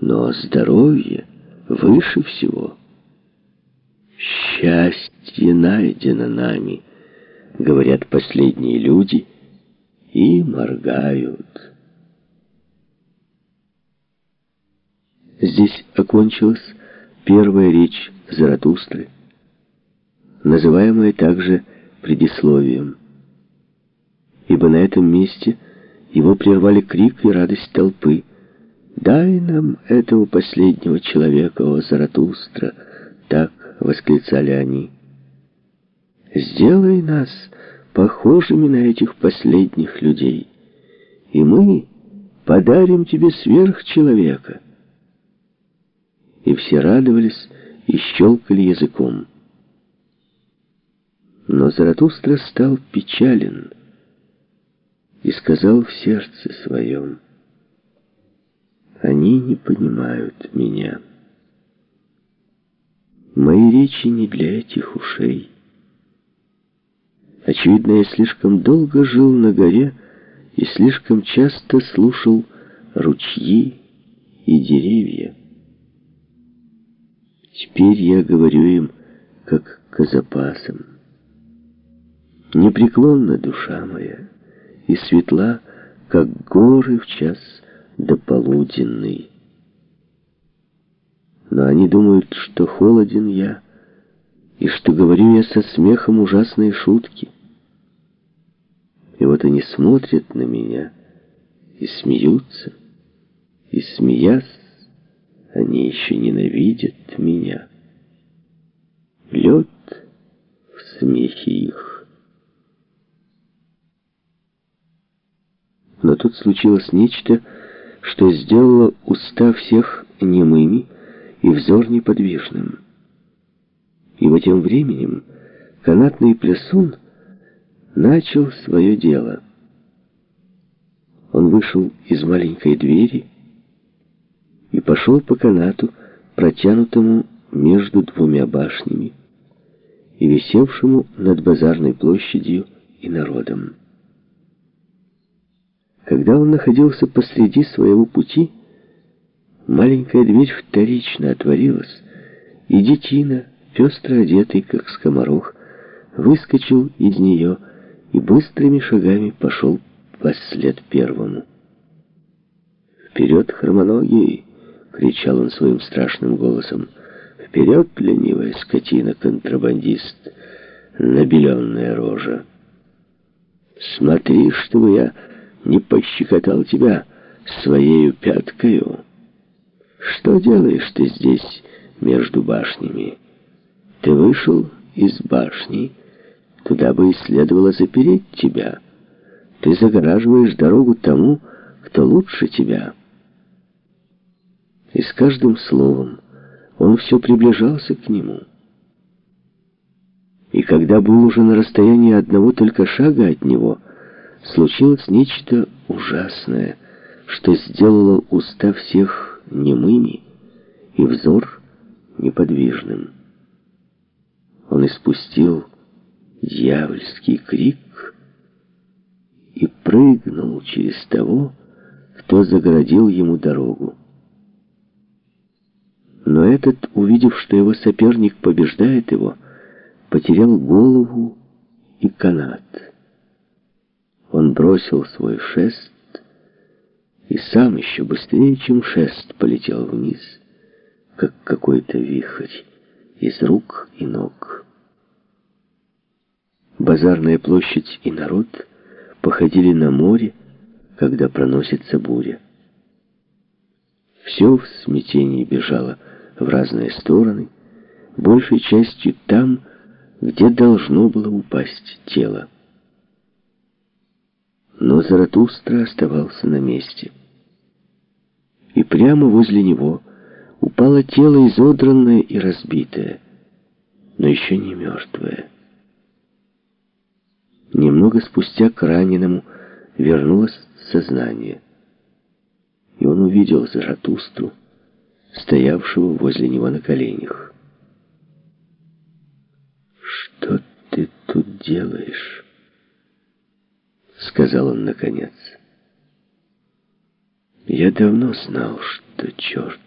Но здоровье выше всего. Счастье найдено нами, говорят последние люди, и моргают. Здесь окончилась первая речь Заратустры, называемая также предисловием, ибо на этом месте его прервали крик и радость толпы. «Дай нам этого последнего человека, о Заратустра!» — так восклицали они. «Сделай нас похожими на этих последних людей, и мы подарим тебе сверхчеловека» и все радовались и щелкали языком. Но Заратустра стал печален и сказал в сердце своем, «Они не понимают меня. Мои речи не для этих ушей. Очевидно, я слишком долго жил на горе и слишком часто слушал ручьи и деревья. Теперь я говорю им, как казапасам. Непреклонна душа моя и светла, как горы в час дополуденный. Но они думают, что холоден я, и что говорю я со смехом ужасные шутки. И вот они смотрят на меня и смеются, и, смеясь, они еще ненавидят меня. Лед в смехе их. Но тут случилось нечто, что сделало уста всех немыми и взор неподвижным. Ибо тем временем канатный плясун начал свое дело. Он вышел из маленькой двери и пошел по канату, протянутому между двумя башнями и висевшему над базарной площадью и народом. Когда он находился посреди своего пути, маленькая дверь вторично отворилась, и детина, пестро одетый, как скоморох, выскочил из нее и быстрыми шагами пошел послед первому. «Вперед, хромоногий!» кричал он своим страшным голосом. «Вперед, ленивая скотина-контрабандист, набеленная рожа! Смотри, чтобы я не пощекотал тебя своею пяткою. Что делаешь ты здесь между башнями? Ты вышел из башни, туда бы и следовало запереть тебя. Ты загораживаешь дорогу тому, кто лучше тебя» и с каждым словом он все приближался к нему. И когда был уже на расстоянии одного только шага от него, случилось нечто ужасное, что сделало уста всех немыми и взор неподвижным. Он испустил дьявольский крик и прыгнул через того, кто загородил ему дорогу. Но этот, увидев, что его соперник побеждает его, потерял голову и канат. Он бросил свой шест и сам еще быстрее, чем шест, полетел вниз, как какой-то вихрь, из рук и ног. Базарная площадь и народ походили на море, когда проносится буря. Все в смятении бежало в разные стороны, большей частью там, где должно было упасть тело. Но Заратустра оставался на месте. И прямо возле него упало тело изодранное и разбитое, но еще не мертвое. Немного спустя к раненому вернулось сознание, и он увидел Заратустру, стоявшего возле него на коленях. «Что ты тут делаешь?» — сказал он наконец. Я давно знал, что черт